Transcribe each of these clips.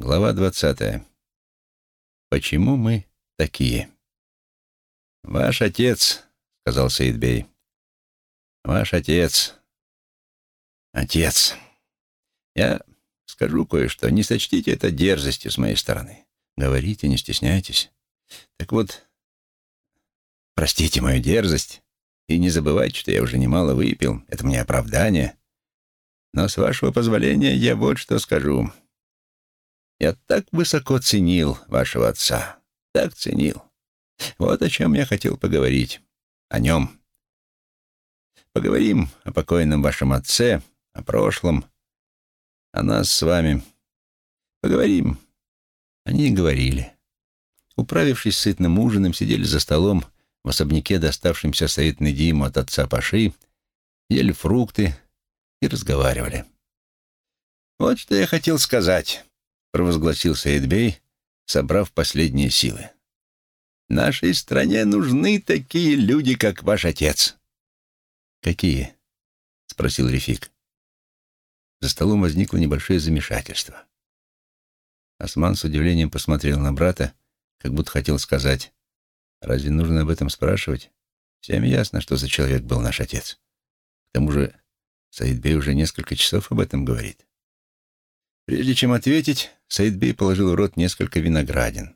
Глава двадцатая. Почему мы такие? Ваш отец, сказал Саидбей. Ваш отец. Отец. Я скажу кое-что. Не сочтите это дерзостью с моей стороны. Говорите, не стесняйтесь. Так вот, простите мою дерзость и не забывайте, что я уже немало выпил. Это мне оправдание. Но с вашего позволения я вот что скажу. Я так высоко ценил вашего отца, так ценил. Вот о чем я хотел поговорить. О нем. Поговорим о покойном вашем отце, о прошлом, о нас с вами. Поговорим. Они говорили. Управившись сытным ужином, сидели за столом в особняке, доставшемся Саид Недиму от отца Паши, ели фрукты и разговаривали. Вот что я хотел сказать. — провозгласил Саидбей, собрав последние силы. «Нашей стране нужны такие люди, как ваш отец». «Какие?» — спросил Рефик. За столом возникло небольшое замешательство. Осман с удивлением посмотрел на брата, как будто хотел сказать, «Разве нужно об этом спрашивать? Всем ясно, что за человек был наш отец. К тому же Саидбей уже несколько часов об этом говорит». Прежде чем ответить, Саидбей положил в рот несколько виноградин.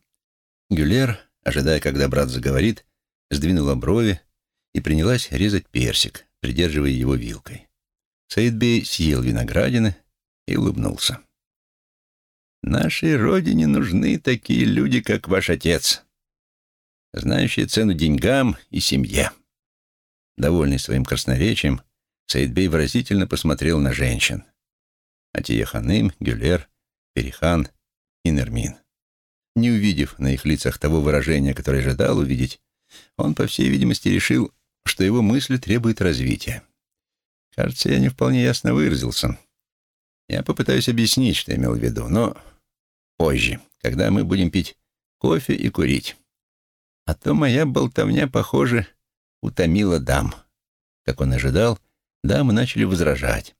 Гюлер, ожидая, когда брат заговорит, сдвинула брови и принялась резать персик, придерживая его вилкой. Саидбей съел виноградины и улыбнулся. «Нашей родине нужны такие люди, как ваш отец, знающие цену деньгам и семье». Довольный своим красноречием, Саидбей выразительно посмотрел на женщин. Атия Ханым, Гюлер, Перихан и Нермин. Не увидев на их лицах того выражения, которое ожидал увидеть, он, по всей видимости, решил, что его мысли требуют развития. Кажется, я не вполне ясно выразился. Я попытаюсь объяснить, что имел в виду, но позже, когда мы будем пить кофе и курить. А то моя болтовня, похоже, утомила дам. Как он ожидал, дамы начали возражать.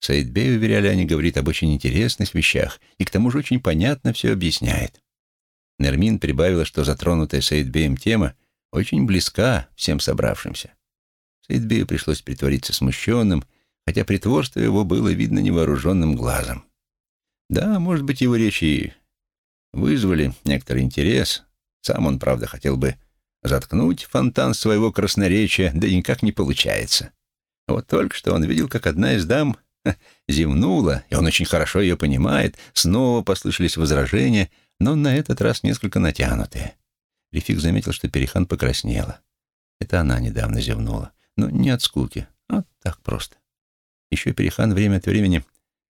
Саидбей, уверяли они, говорит об очень интересных вещах и к тому же очень понятно все объясняет. Нермин прибавила, что затронутая Саидбеем тема очень близка всем собравшимся. Саидбею пришлось притвориться смущенным, хотя притворство его было видно невооруженным глазом. Да, может быть, его речи вызвали некоторый интерес. Сам он, правда, хотел бы заткнуть фонтан своего красноречия, да никак не получается. Вот только что он видел, как одна из дам Зевнула, и он очень хорошо ее понимает. Снова послышались возражения, но на этот раз несколько натянутые. Рефик заметил, что Перехан покраснела. Это она недавно зевнула. Но не от скуки, а так просто. Еще Перехан время от времени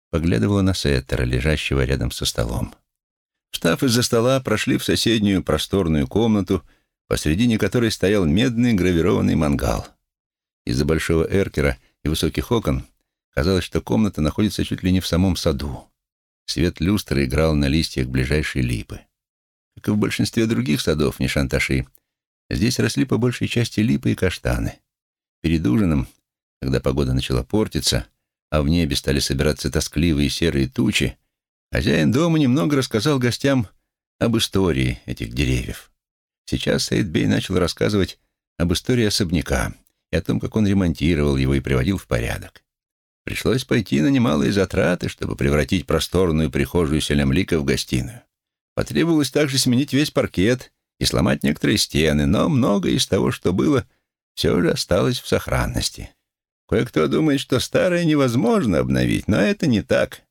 поглядывала на Сеттера, лежащего рядом со столом. Встав из-за стола, прошли в соседнюю просторную комнату, посредине которой стоял медный гравированный мангал. Из-за большого эркера и высоких окон Казалось, что комната находится чуть ли не в самом саду. Свет люстры играл на листьях ближайшей липы. Как и в большинстве других садов Нишанташи, здесь росли по большей части липы и каштаны. Перед ужином, когда погода начала портиться, а в небе стали собираться тоскливые серые тучи, хозяин дома немного рассказал гостям об истории этих деревьев. Сейчас Саидбей начал рассказывать об истории особняка и о том, как он ремонтировал его и приводил в порядок. Пришлось пойти на немалые затраты, чтобы превратить просторную прихожую Селямлика в гостиную. Потребовалось также сменить весь паркет и сломать некоторые стены, но многое из того, что было, все же осталось в сохранности. Кое-кто думает, что старое невозможно обновить, но это не так.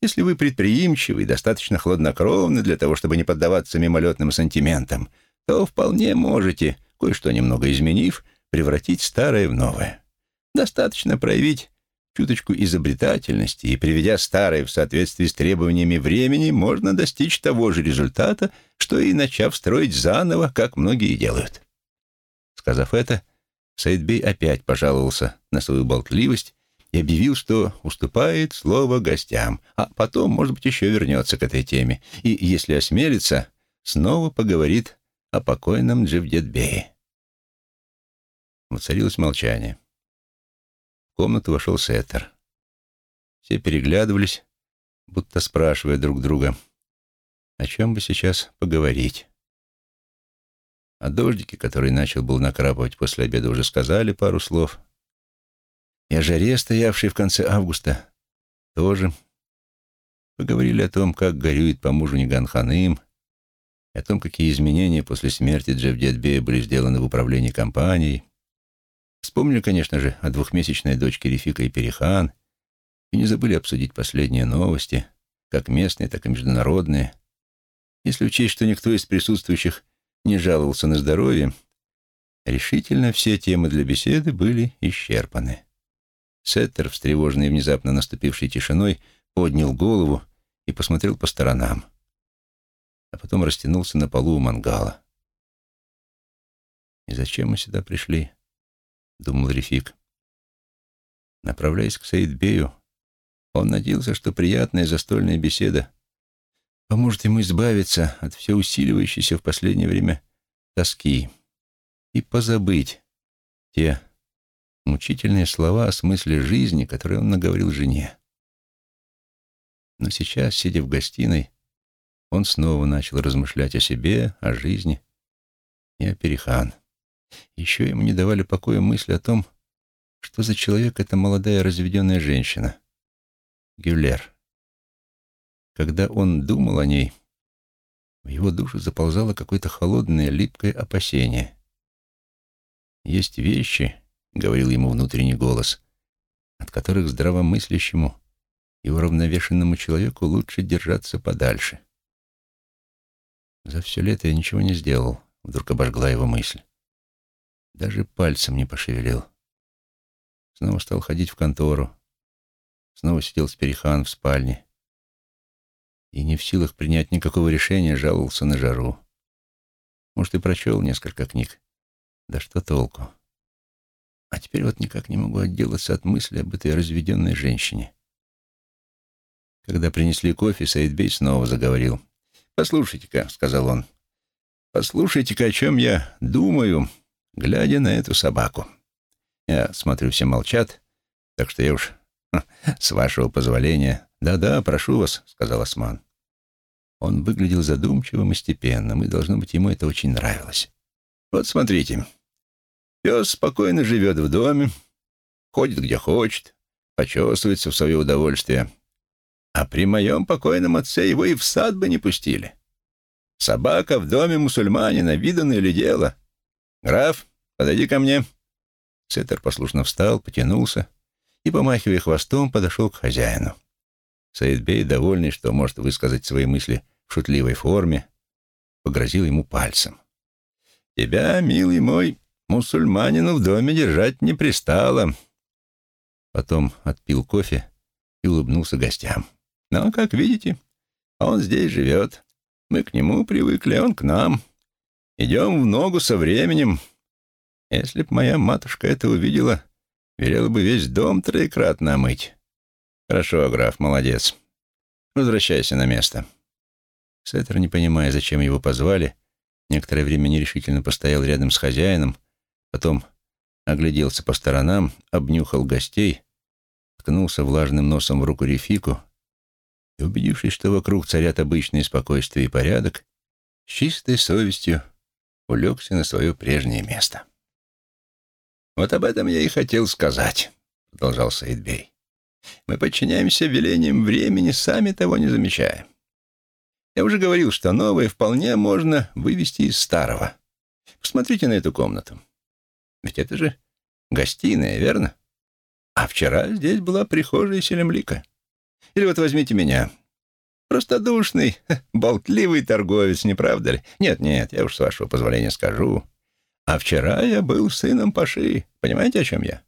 Если вы предприимчивы и достаточно хладнокровны для того, чтобы не поддаваться мимолетным сантиментам, то вполне можете, кое-что немного изменив, превратить старое в новое. Достаточно проявить чуточку изобретательности и приведя старое в соответствии с требованиями времени, можно достичь того же результата, что и начав строить заново, как многие делают. Сказав это, Саидбей опять пожаловался на свою болтливость и объявил, что уступает слово гостям, а потом, может быть, еще вернется к этой теме и, если осмелится, снова поговорит о покойном Джевдетбее. Воцарилось молчание. В комнату вошел Сеттер. Все переглядывались, будто спрашивая друг друга, О чем бы сейчас поговорить? О дождике, который начал был накрапывать после обеда, уже сказали пару слов. И о жаре, стоявшей в конце августа, тоже. Поговорили о том, как горюет по мужу Ниганханым, о том, какие изменения после смерти Джевдетбея были сделаны в управлении компанией. Вспомнили, конечно же, о двухмесячной дочке Рефика и Перехан, и не забыли обсудить последние новости, как местные, так и международные. Если учесть, что никто из присутствующих не жаловался на здоровье, решительно все темы для беседы были исчерпаны. Сеттер, встревоженный внезапно наступившей тишиной, поднял голову и посмотрел по сторонам, а потом растянулся на полу у мангала. «И зачем мы сюда пришли?» — думал Рефик. Направляясь к Саидбею, он надеялся, что приятная застольная беседа поможет ему избавиться от все усиливающейся в последнее время тоски и позабыть те мучительные слова о смысле жизни, которые он наговорил жене. Но сейчас, сидя в гостиной, он снова начал размышлять о себе, о жизни и о Перехан. Еще ему не давали покоя мысли о том, что за человек эта молодая разведенная женщина, Гюллер. Когда он думал о ней, в его душу заползало какое-то холодное, липкое опасение. «Есть вещи», — говорил ему внутренний голос, «от которых здравомыслящему и уравновешенному человеку лучше держаться подальше». За все лето я ничего не сделал, вдруг обожгла его мысль. Даже пальцем не пошевелил. Снова стал ходить в контору. Снова сидел с Перехан в спальне и не в силах принять никакого решения, жаловался на жару. Может, и прочел несколько книг. Да что толку? А теперь вот никак не могу отделаться от мысли об этой разведенной женщине. Когда принесли кофе, Саидбей снова заговорил. «Послушайте-ка», — сказал он, — «послушайте-ка, о чем я думаю, глядя на эту собаку. Я смотрю, все молчат, так что я уж, с вашего позволения...» «Да-да, прошу вас», — сказал Осман. Он выглядел задумчивым и степенным, и, должно быть, ему это очень нравилось. «Вот смотрите. Пес спокойно живет в доме, ходит где хочет, почесывается в свое удовольствие. А при моем покойном отце его и в сад бы не пустили. Собака в доме мусульманина, виданное ли дело? Граф, подойди ко мне». Сеттер послушно встал, потянулся и, помахивая хвостом, подошел к хозяину. Саидбей, довольный, что может высказать свои мысли в шутливой форме, погрозил ему пальцем. «Тебя, милый мой, мусульманину в доме держать не пристало». Потом отпил кофе и улыбнулся гостям. «Но, как видите, он здесь живет. Мы к нему привыкли, он к нам. Идем в ногу со временем. Если б моя матушка это увидела, велела бы весь дом троекратно омыть. «Хорошо, граф, молодец. Возвращайся на место». Сеттер, не понимая, зачем его позвали, некоторое время нерешительно постоял рядом с хозяином, потом огляделся по сторонам, обнюхал гостей, ткнулся влажным носом в руку Рефику и, убедившись, что вокруг царят обычное спокойствие и порядок, с чистой совестью улегся на свое прежнее место. «Вот об этом я и хотел сказать», — продолжал Саидбей. Мы подчиняемся велениям времени, сами того не замечая. Я уже говорил, что новое вполне можно вывести из старого. Посмотрите на эту комнату. Ведь это же гостиная, верно? А вчера здесь была прихожая Селемлика. Или вот возьмите меня. Простодушный, болтливый торговец, не правда ли? Нет-нет, я уж с вашего позволения скажу. А вчера я был сыном Паши. Понимаете, о чем я?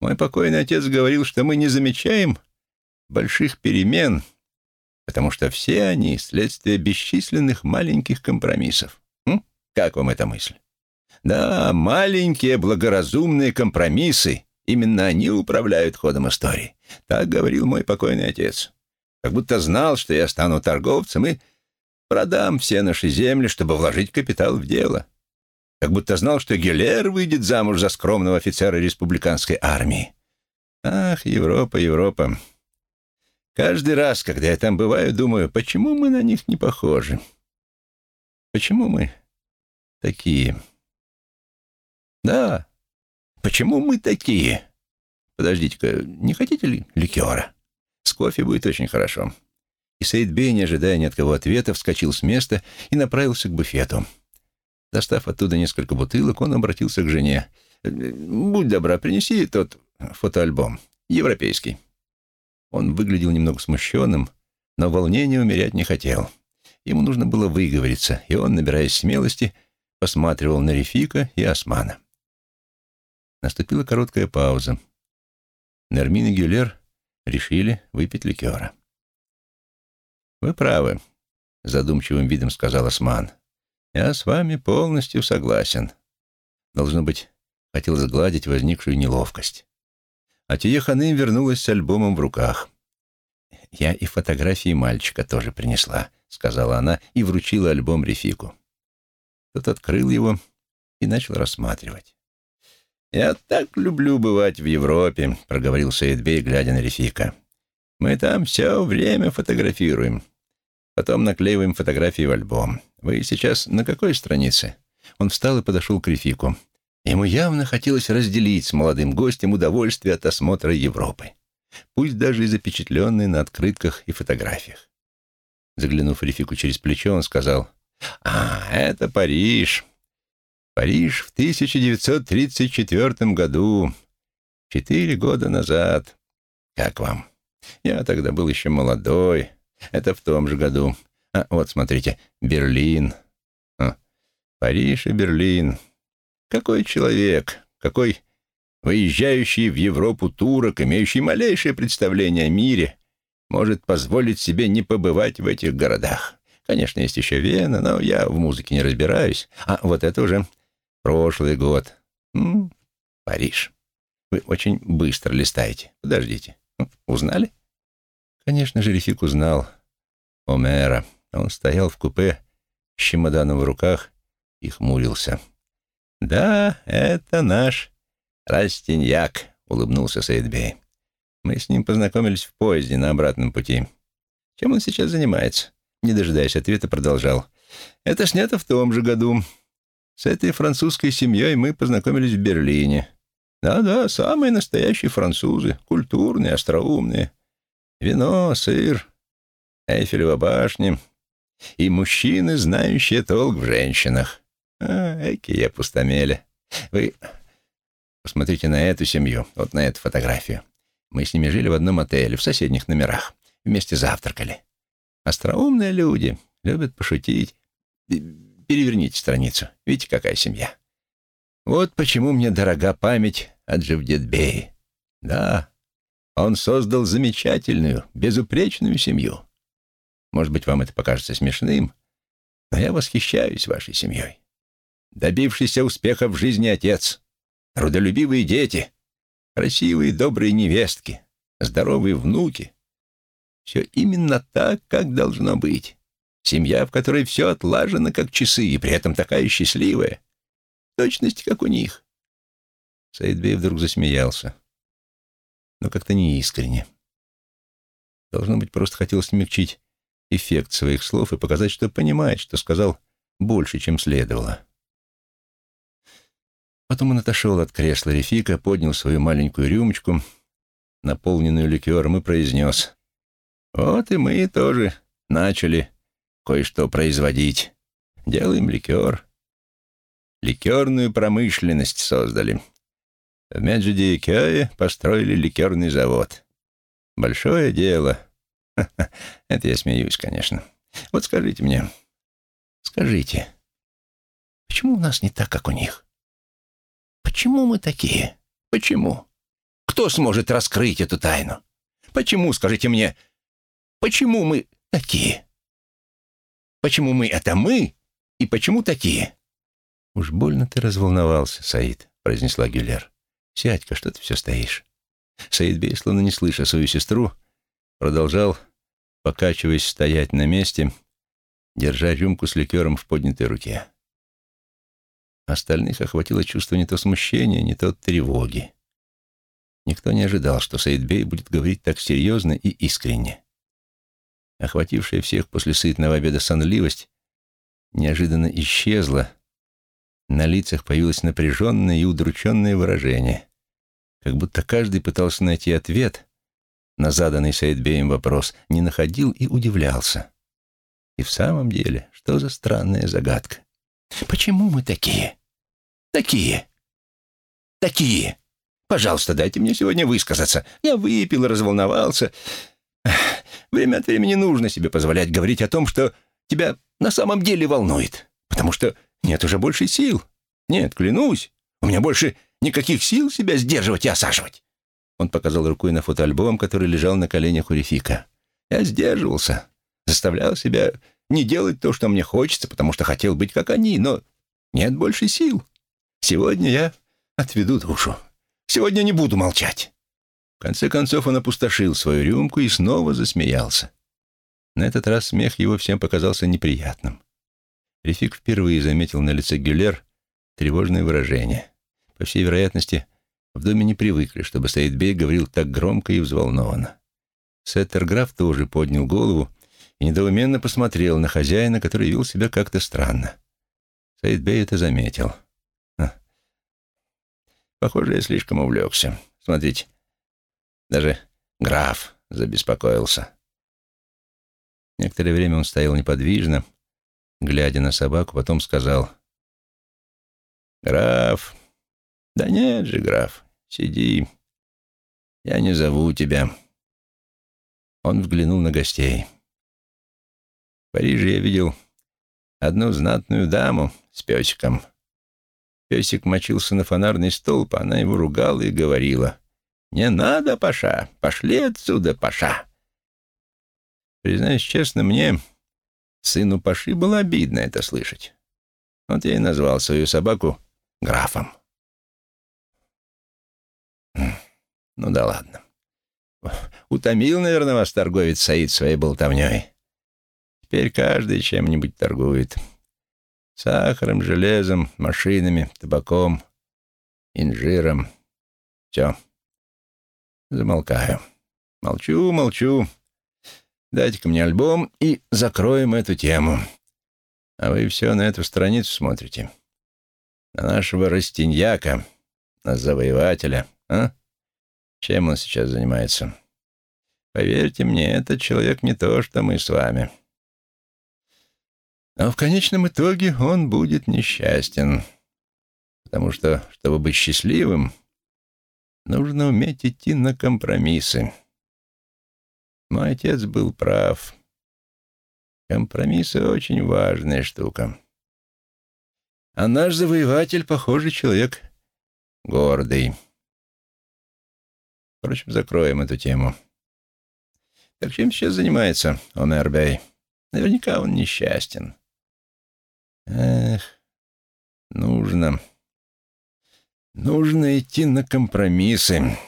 Мой покойный отец говорил, что мы не замечаем больших перемен, потому что все они — следствие бесчисленных маленьких компромиссов. М? Как вам эта мысль? Да, маленькие благоразумные компромиссы, именно они управляют ходом истории. Так говорил мой покойный отец. Как будто знал, что я стану торговцем и продам все наши земли, чтобы вложить капитал в дело как будто знал, что Гелер выйдет замуж за скромного офицера республиканской армии. Ах, Европа, Европа. Каждый раз, когда я там бываю, думаю, почему мы на них не похожи? Почему мы такие? Да, почему мы такие? Подождите-ка, не хотите ли ликера? Кофе будет очень хорошо. И Сейдбей, не ожидая ни от кого ответа, вскочил с места и направился к буфету. Достав оттуда несколько бутылок, он обратился к жене. «Будь добра, принеси тот фотоальбом. Европейский». Он выглядел немного смущенным, но волнение умерять не хотел. Ему нужно было выговориться, и он, набираясь смелости, посматривал на Рефика и Османа. Наступила короткая пауза. Нермин и Гюлер решили выпить ликера. «Вы правы», — задумчивым видом сказал Осман. «Я с вами полностью согласен». Должно быть, хотел сгладить возникшую неловкость. А Тиеханы вернулась с альбомом в руках. «Я и фотографии мальчика тоже принесла», — сказала она и вручила альбом Рефику. Тот открыл его и начал рассматривать. «Я так люблю бывать в Европе», — проговорил Саидбей, глядя на Рефика. «Мы там все время фотографируем. Потом наклеиваем фотографии в альбом. Вы сейчас на какой странице?» Он встал и подошел к Рефику. Ему явно хотелось разделить с молодым гостем удовольствие от осмотра Европы, пусть даже и запечатленные на открытках и фотографиях. Заглянув Рефику через плечо, он сказал, «А, это Париж. Париж в 1934 году, четыре года назад. Как вам? Я тогда был еще молодой, это в том же году. А вот, смотрите, Берлин. А, Париж и Берлин. Какой человек, какой выезжающий в Европу турок, имеющий малейшее представление о мире, может позволить себе не побывать в этих городах. Конечно, есть еще Вена, но я в музыке не разбираюсь. А вот это уже прошлый год. М -м, Париж. Вы очень быстро листаете. Подождите. Узнали? Конечно же, Рефик узнал Омера. Он стоял в купе с чемоданом в руках и хмурился. «Да, это наш Растиньяк», — улыбнулся Сейдбей. «Мы с ним познакомились в поезде на обратном пути. Чем он сейчас занимается?» Не дожидаясь ответа, продолжал. «Это снято в том же году. С этой французской семьей мы познакомились в Берлине. Да-да, самые настоящие французы, культурные, остроумные. Вино, сыр, Эйфелева башня и мужчины, знающие толк в женщинах. А, экие пустомели. Вы посмотрите на эту семью, вот на эту фотографию. Мы с ними жили в одном отеле, в соседних номерах. Вместе завтракали. Остроумные люди, любят пошутить. Переверните страницу. Видите, какая семья. Вот почему мне дорога память о Джавдетбее. Да, он создал замечательную, безупречную семью. Может быть, вам это покажется смешным, но я восхищаюсь вашей семьей. Добившийся успеха в жизни отец, трудолюбивые дети, красивые добрые невестки, здоровые внуки. Все именно так, как должно быть. Семья, в которой все отлажено, как часы, и при этом такая счастливая. Точности, как у них. Саидбей вдруг засмеялся но как-то неискренне. Должно быть, просто хотел смягчить эффект своих слов и показать, что понимает, что сказал больше, чем следовало. Потом он отошел от кресла Рефика, поднял свою маленькую рюмочку, наполненную ликером, и произнес. «Вот и мы тоже начали кое-что производить. Делаем ликер. Ликерную промышленность создали. В Кёе построили ликерный завод. Большое дело. Это я смеюсь, конечно. Вот скажите мне, скажите, почему у нас не так, как у них? Почему мы такие? Почему? Кто сможет раскрыть эту тайну? Почему, скажите мне, почему мы такие? Почему мы — это мы, и почему такие? «Уж больно ты разволновался, Саид», — произнесла Гюлер. «Сядь-ка, что ты все стоишь?» Саидбей, словно не слыша свою сестру, продолжал, покачиваясь, стоять на месте, держа рюмку с ликером в поднятой руке. Остальных охватило чувство не то смущения, не то тревоги. Никто не ожидал, что Саидбей будет говорить так серьезно и искренне. Охватившая всех после сытного обеда сонливость неожиданно исчезла. На лицах появилось напряженное и удрученное выражение, как будто каждый пытался найти ответ на заданный Саидбеем вопрос, не находил и удивлялся. И в самом деле, что за странная загадка? Почему мы такие? Такие. Такие. Пожалуйста, дайте мне сегодня высказаться. Я выпил, разволновался. Время от времени нужно себе позволять говорить о том, что тебя на самом деле волнует, потому что нет уже больше сил. Нет, клянусь, у меня больше никаких сил себя сдерживать и осаживать. Он показал рукой на фотоальбом, который лежал на коленях у Рефика. Я сдерживался, заставлял себя не делать то, что мне хочется, потому что хотел быть как они, но нет больше сил. Сегодня я отведу душу. Сегодня не буду молчать. В конце концов он опустошил свою рюмку и снова засмеялся. На этот раз смех его всем показался неприятным. Рефик впервые заметил на лице Гюлер тревожное выражение. По всей вероятности, в доме не привыкли, чтобы Саидбей говорил так громко и взволнованно. Сеттерграф тоже поднял голову и недоуменно посмотрел на хозяина, который вел себя как-то странно. Саидбей это заметил. Похоже, я слишком увлекся. Смотрите, даже граф забеспокоился. Некоторое время он стоял неподвижно, глядя на собаку, потом сказал, «Граф, да нет же, граф, сиди, я не зову тебя». Он взглянул на гостей. В Париже я видел одну знатную даму с песиком. Песик мочился на фонарный столб, а она его ругала и говорила, «Не надо, Паша, пошли отсюда, Паша». Признаюсь честно, мне, сыну Паши, было обидно это слышать. Вот я и назвал свою собаку графом. Ну да ладно. Утомил, наверное, вас торговец Саид своей болтовней. Теперь каждый чем-нибудь торгует. Сахаром, железом, машинами, табаком, инжиром. Все. Замолкаю. Молчу, молчу. Дайте-ка мне альбом и закроем эту тему. А вы все на эту страницу смотрите. На нашего Растиньяка, на завоевателя, а? Чем он сейчас занимается? Поверьте мне, этот человек не то, что мы с вами. Но в конечном итоге он будет несчастен. Потому что, чтобы быть счастливым, нужно уметь идти на компромиссы. Мой отец был прав. Компромиссы — очень важная штука. А наш завоеватель, похоже, человек гордый. Впрочем, закроем эту тему. Так чем сейчас занимается Омер Бей? Наверняка он несчастен. Эх, нужно... Нужно идти на компромиссы.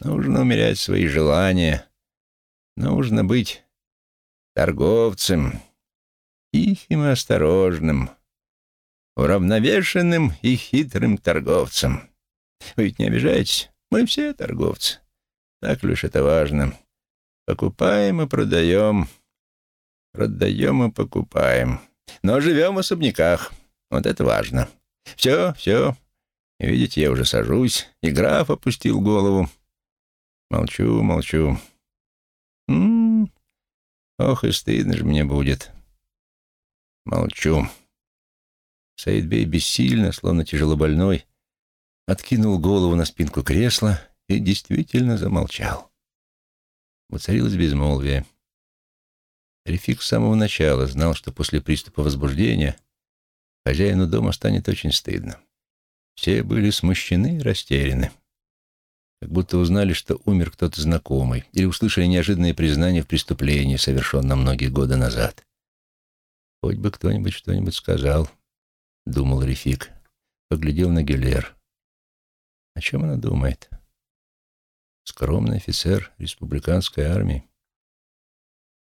Нужно умерять свои желания. Нужно быть торговцем, тихим и осторожным, уравновешенным и хитрым торговцем. Вы ведь не обижаетесь? Мы все торговцы. Так лишь это важно. Покупаем и продаем, продаем и покупаем. Но живем в особняках. Вот это важно. Все, все. Видите, я уже сажусь, и граф опустил голову. Молчу, молчу. М -м -м. Ох, и стыдно же мне будет. Молчу. Саидбей бессильно, словно тяжелобольной, откинул голову на спинку кресла и действительно замолчал. Воцарилось безмолвие. Рефик с самого начала знал, что после приступа возбуждения хозяину дома станет очень стыдно. Все были смущены и растеряны как будто узнали, что умер кто-то знакомый, или услышали неожиданное признание в преступлении, совершенном многие годы назад. «Хоть бы кто-нибудь что-нибудь сказал», — думал Рефик. Поглядел на Гюлер. О чем она думает? Скромный офицер республиканской армии.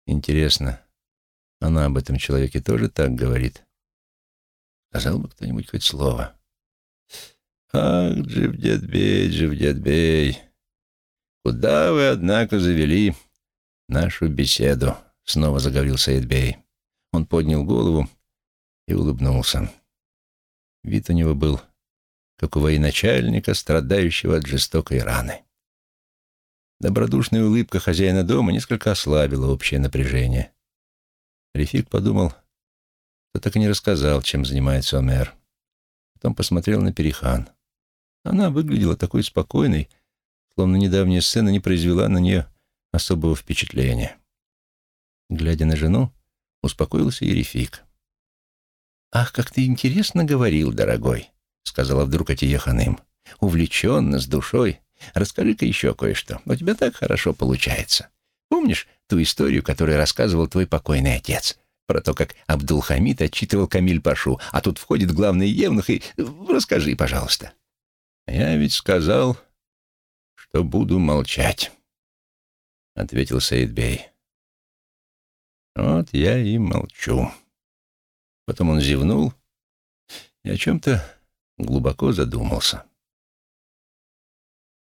Интересно, она об этом человеке тоже так говорит? Сказал бы кто-нибудь хоть слово. «Ах, Дживдетбей, Дживдетбей, куда вы, однако, завели нашу беседу?» — снова заговорил Саидбей. Он поднял голову и улыбнулся. Вид у него был, как у военачальника, страдающего от жестокой раны. Добродушная улыбка хозяина дома несколько ослабила общее напряжение. Рефик подумал, что так и не рассказал, чем занимается Омер. Потом посмотрел на Перихан. Она выглядела такой спокойной, словно недавняя сцена не произвела на нее особого впечатления. Глядя на жену, успокоился и Рефик. «Ах, как ты интересно говорил, дорогой», — сказала вдруг Атия Ханым. «Увлеченно, с душой. Расскажи-ка еще кое-что. У тебя так хорошо получается. Помнишь ту историю, которую рассказывал твой покойный отец?» Про то, как Абдулхамид отчитывал Камиль Пашу, а тут входит главный евнух и... Расскажи, пожалуйста. «Я ведь сказал, что буду молчать», — ответил Саидбей. «Вот я и молчу». Потом он зевнул и о чем-то глубоко задумался.